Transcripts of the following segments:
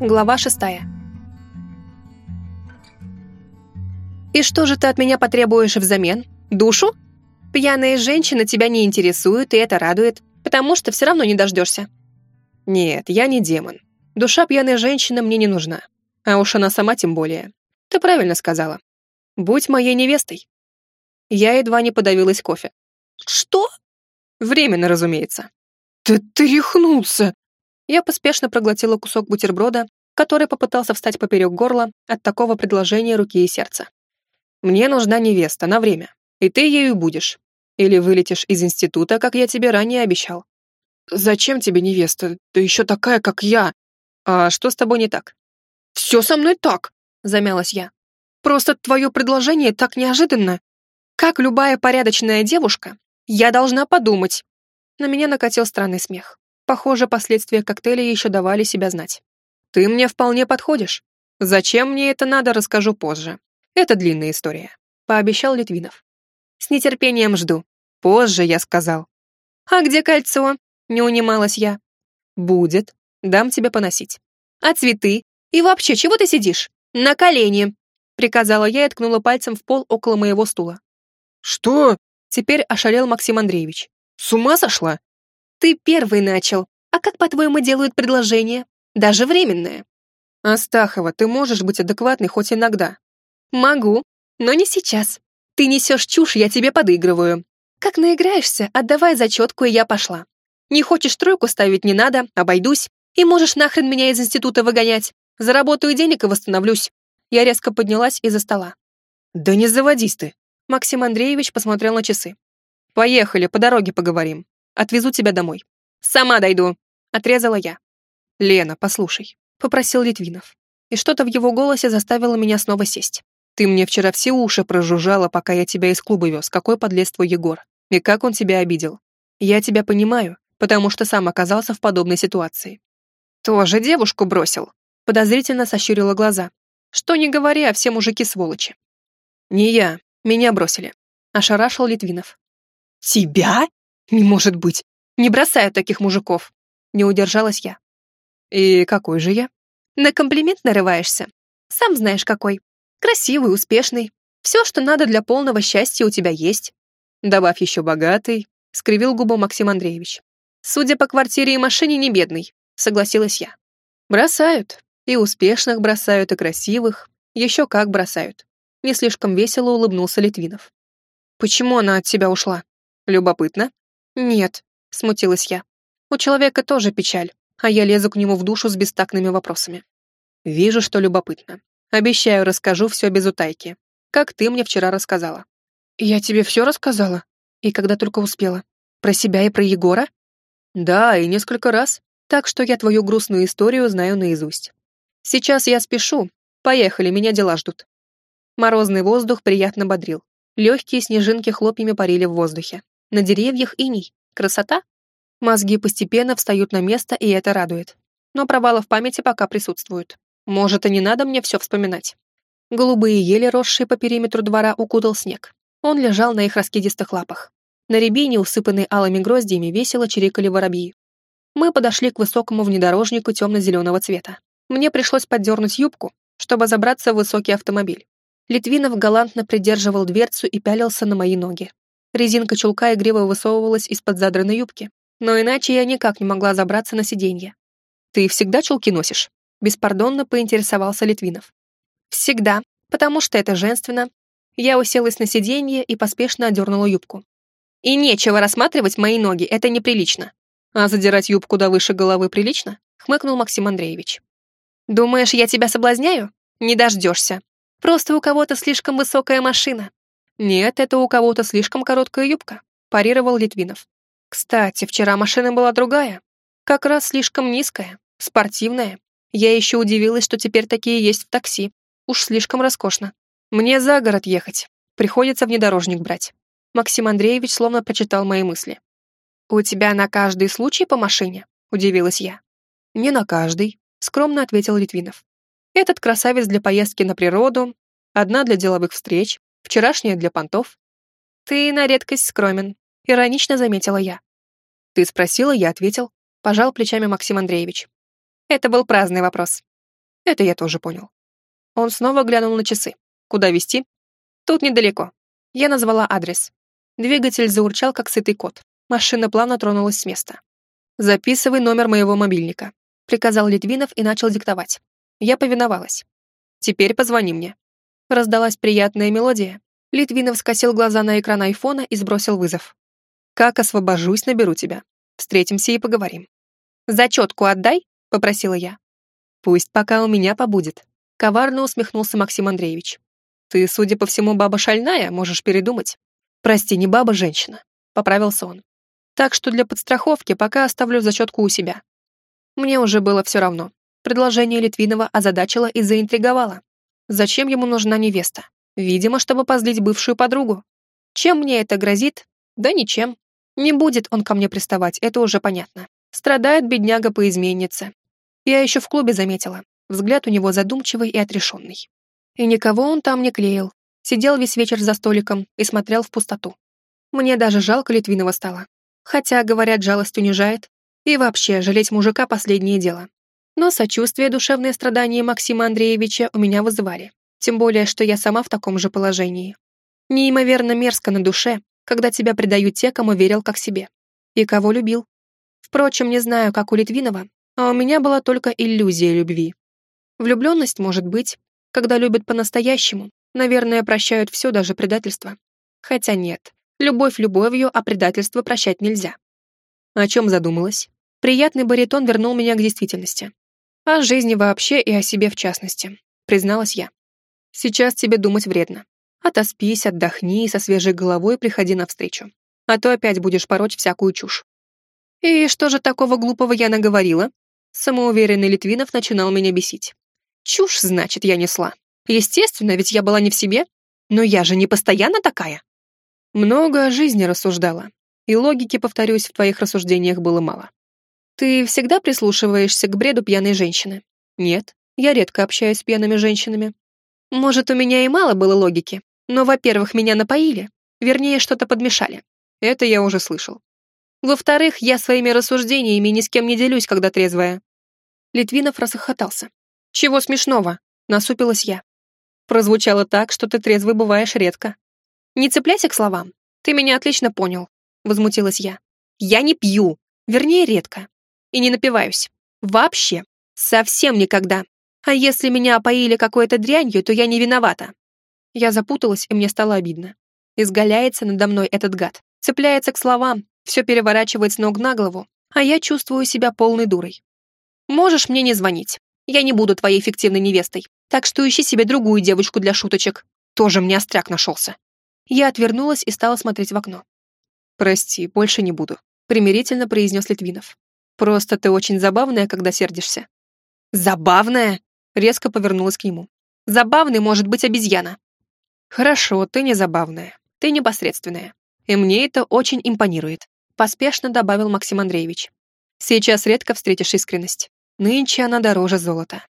Глава шестая. «И что же ты от меня потребуешь взамен? Душу? Пьяные женщины тебя не интересуют, и это радует, потому что все равно не дождешься». «Нет, я не демон. Душа пьяной женщины мне не нужна. А уж она сама тем более. Ты правильно сказала. Будь моей невестой». Я едва не подавилась кофе. «Что?» «Временно, разумеется». «Да ты рехнулся!» Я поспешно проглотила кусок бутерброда, который попытался встать поперек горла от такого предложения руки и сердца. «Мне нужна невеста на время, и ты ею будешь. Или вылетишь из института, как я тебе ранее обещал». «Зачем тебе невеста? Да еще такая, как я!» «А что с тобой не так?» «Все со мной так!» — замялась я. «Просто твое предложение так неожиданно. Как любая порядочная девушка, я должна подумать». На меня накатил странный смех. Похоже, последствия коктейля еще давали себя знать. «Ты мне вполне подходишь. Зачем мне это надо, расскажу позже. Это длинная история», — пообещал Литвинов. «С нетерпением жду. Позже, я сказал». «А где кольцо?» — не унималась я. «Будет. Дам тебе поносить». «А цветы? И вообще, чего ты сидишь? На колени!» — приказала я и ткнула пальцем в пол около моего стула. «Что?» — теперь ошалел Максим Андреевич. «С ума сошла?» Ты первый начал. А как, по-твоему, делают предложение? Даже временное. Астахова, ты можешь быть адекватной хоть иногда. Могу, но не сейчас. Ты несешь чушь, я тебе подыгрываю. Как наиграешься, отдавай зачетку, и я пошла. Не хочешь тройку ставить, не надо, обойдусь. И можешь нахрен меня из института выгонять. Заработаю денег и восстановлюсь. Я резко поднялась из-за стола. Да не заводись ты. Максим Андреевич посмотрел на часы. Поехали, по дороге поговорим. Отвезу тебя домой». «Сама дойду», — отрезала я. «Лена, послушай», — попросил Литвинов. И что-то в его голосе заставило меня снова сесть. «Ты мне вчера все уши прожужжала, пока я тебя из клуба вез. Какой подлец твой Егор. И как он тебя обидел. Я тебя понимаю, потому что сам оказался в подобной ситуации». «Тоже девушку бросил», — подозрительно сощурила глаза. «Что не говори, а все мужики сволочи». «Не я. Меня бросили», — ошарашил Литвинов. «Тебя?» «Не может быть! Не бросаю таких мужиков!» Не удержалась я. «И какой же я?» «На комплимент нарываешься. Сам знаешь какой. Красивый, успешный. Все, что надо для полного счастья, у тебя есть». «Добавь еще богатый», — скривил губу Максим Андреевич. «Судя по квартире и машине, не бедный», — согласилась я. «Бросают. И успешных бросают, и красивых. Еще как бросают». Не слишком весело улыбнулся Литвинов. «Почему она от тебя ушла? Любопытно?» «Нет», — смутилась я. «У человека тоже печаль, а я лезу к нему в душу с бестактными вопросами. Вижу, что любопытно. Обещаю, расскажу все без утайки. Как ты мне вчера рассказала». «Я тебе все рассказала? И когда только успела? Про себя и про Егора?» «Да, и несколько раз. Так что я твою грустную историю знаю наизусть. Сейчас я спешу. Поехали, меня дела ждут». Морозный воздух приятно бодрил. Легкие снежинки хлопьями парили в воздухе. На деревьях иней. Красота? Мозги постепенно встают на место, и это радует. Но провалы в памяти пока присутствуют. Может, и не надо мне все вспоминать. Голубые ели, росшие по периметру двора, укутал снег. Он лежал на их раскидистых лапах. На рябине, усыпанной алыми гроздьями, весело чирикали воробьи. Мы подошли к высокому внедорожнику темно-зеленого цвета. Мне пришлось поддернуть юбку, чтобы забраться в высокий автомобиль. Литвинов галантно придерживал дверцу и пялился на мои ноги. Резинка чулка игриво высовывалась из-под задранной юбки, но иначе я никак не могла забраться на сиденье. «Ты всегда чулки носишь?» — беспардонно поинтересовался Литвинов. «Всегда, потому что это женственно». Я уселась на сиденье и поспешно одернула юбку. «И нечего рассматривать мои ноги, это неприлично». «А задирать юбку до выше головы прилично?» — хмыкнул Максим Андреевич. «Думаешь, я тебя соблазняю? Не дождешься. Просто у кого-то слишком высокая машина. «Нет, это у кого-то слишком короткая юбка», – парировал Литвинов. «Кстати, вчера машина была другая. Как раз слишком низкая, спортивная. Я еще удивилась, что теперь такие есть в такси. Уж слишком роскошно. Мне за город ехать. Приходится внедорожник брать». Максим Андреевич словно прочитал мои мысли. «У тебя на каждый случай по машине?» – удивилась я. «Не на каждый», – скромно ответил Литвинов. «Этот красавец для поездки на природу, одна для деловых встреч, Вчерашняя для понтов. Ты на редкость скромен, иронично заметила я. Ты спросила, я ответил. Пожал плечами Максим Андреевич. Это был праздный вопрос. Это я тоже понял. Он снова глянул на часы. Куда везти? Тут недалеко. Я назвала адрес. Двигатель заурчал, как сытый кот. Машина плавно тронулась с места. «Записывай номер моего мобильника», — приказал Литвинов и начал диктовать. Я повиновалась. «Теперь позвони мне». Раздалась приятная мелодия. Литвинов скосил глаза на экран айфона и сбросил вызов. «Как освобожусь, наберу тебя. Встретимся и поговорим». «Зачетку отдай», — попросила я. «Пусть пока у меня побудет», — коварно усмехнулся Максим Андреевич. «Ты, судя по всему, баба шальная, можешь передумать». «Прости, не баба, женщина», — поправился он. Так что для подстраховки пока оставлю зачетку у себя. Мне уже было все равно. Предложение Литвинова озадачило и заинтриговало. Зачем ему нужна невеста? Видимо, чтобы позлить бывшую подругу. Чем мне это грозит? Да ничем. Не будет он ко мне приставать, это уже понятно. Страдает бедняга по изменнице. Я еще в клубе заметила. Взгляд у него задумчивый и отрешенный. И никого он там не клеил. Сидел весь вечер за столиком и смотрел в пустоту. Мне даже жалко Литвинова стало. Хотя, говорят, жалость унижает. И вообще, жалеть мужика — последнее дело. Но сочувствие душевные страдания Максима Андреевича у меня вызывали. Тем более, что я сама в таком же положении. Неимоверно мерзко на душе, когда тебя предают те, кому верил как себе. И кого любил. Впрочем, не знаю, как у Литвинова, а у меня была только иллюзия любви. Влюбленность может быть, когда любят по-настоящему, наверное, прощают все, даже предательство. Хотя нет, Любовь любовью, а предательство прощать нельзя. О чем задумалась? Приятный баритон вернул меня к действительности. О жизни вообще и о себе в частности, призналась я. Сейчас тебе думать вредно. Отоспись, отдохни и со свежей головой приходи навстречу. А то опять будешь пороть всякую чушь. И что же такого глупого я наговорила? Самоуверенный Литвинов начинал меня бесить. Чушь, значит, я несла. Естественно, ведь я была не в себе. Но я же не постоянно такая. Много о жизни рассуждала, и логики, повторюсь, в твоих рассуждениях было мало. Ты всегда прислушиваешься к бреду пьяной женщины? Нет, я редко общаюсь с пьяными женщинами. Может, у меня и мало было логики, но, во-первых, меня напоили, вернее, что-то подмешали. Это я уже слышал. Во-вторых, я своими рассуждениями ни с кем не делюсь, когда трезвая. Литвинов расхохотался. Чего смешного? Насупилась я. Прозвучало так, что ты трезвый бываешь редко. «Не цепляйся к словам. Ты меня отлично понял», — возмутилась я. «Я не пью. Вернее, редко. И не напиваюсь. Вообще. Совсем никогда. А если меня опоили какой-то дрянью, то я не виновата». Я запуталась, и мне стало обидно. Изгаляется надо мной этот гад. Цепляется к словам, все переворачивает с ног на голову, а я чувствую себя полной дурой. Можешь мне не звонить. Я не буду твоей фиктивной невестой. Так что ищи себе другую девочку для шуточек. Тоже мне остряк нашелся. Я отвернулась и стала смотреть в окно. «Прости, больше не буду», — примирительно произнес Литвинов. «Просто ты очень забавная, когда сердишься». «Забавная?» — резко повернулась к нему. «Забавный может быть обезьяна». «Хорошо, ты не забавная, ты непосредственная. И мне это очень импонирует», — поспешно добавил Максим Андреевич. «Сейчас редко встретишь искренность. Нынче она дороже золота».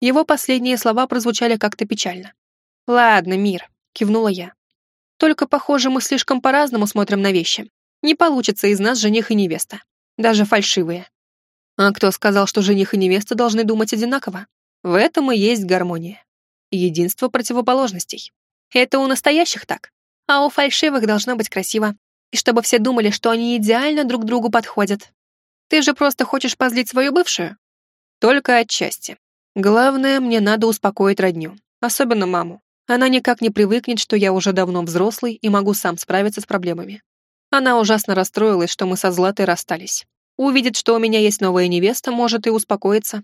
Его последние слова прозвучали как-то печально. «Ладно, мир», — кивнула я. Только, похоже, мы слишком по-разному смотрим на вещи. Не получится из нас жених и невеста. Даже фальшивые. А кто сказал, что жених и невеста должны думать одинаково? В этом и есть гармония. Единство противоположностей. Это у настоящих так. А у фальшивых должно быть красиво. И чтобы все думали, что они идеально друг другу подходят. Ты же просто хочешь позлить свою бывшую? Только отчасти. Главное, мне надо успокоить родню. Особенно маму. Она никак не привыкнет, что я уже давно взрослый и могу сам справиться с проблемами. Она ужасно расстроилась, что мы со Златой расстались. Увидит, что у меня есть новая невеста, может и успокоиться.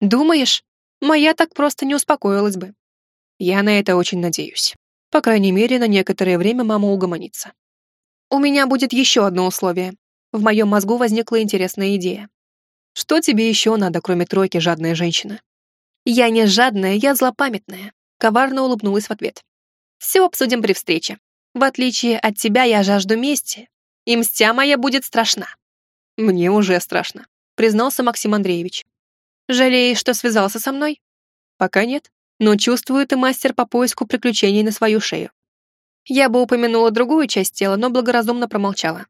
Думаешь, моя так просто не успокоилась бы. Я на это очень надеюсь. По крайней мере, на некоторое время мама угомонится. У меня будет еще одно условие. В моем мозгу возникла интересная идея. Что тебе еще надо, кроме тройки, жадная женщина? Я не жадная, я злопамятная. Коварно улыбнулась в ответ. «Все обсудим при встрече. В отличие от тебя я жажду мести, и мстя моя будет страшна». «Мне уже страшно», — признался Максим Андреевич. «Жалеешь, что связался со мной?» «Пока нет, но чувствую, ты мастер по поиску приключений на свою шею». Я бы упомянула другую часть тела, но благоразумно промолчала.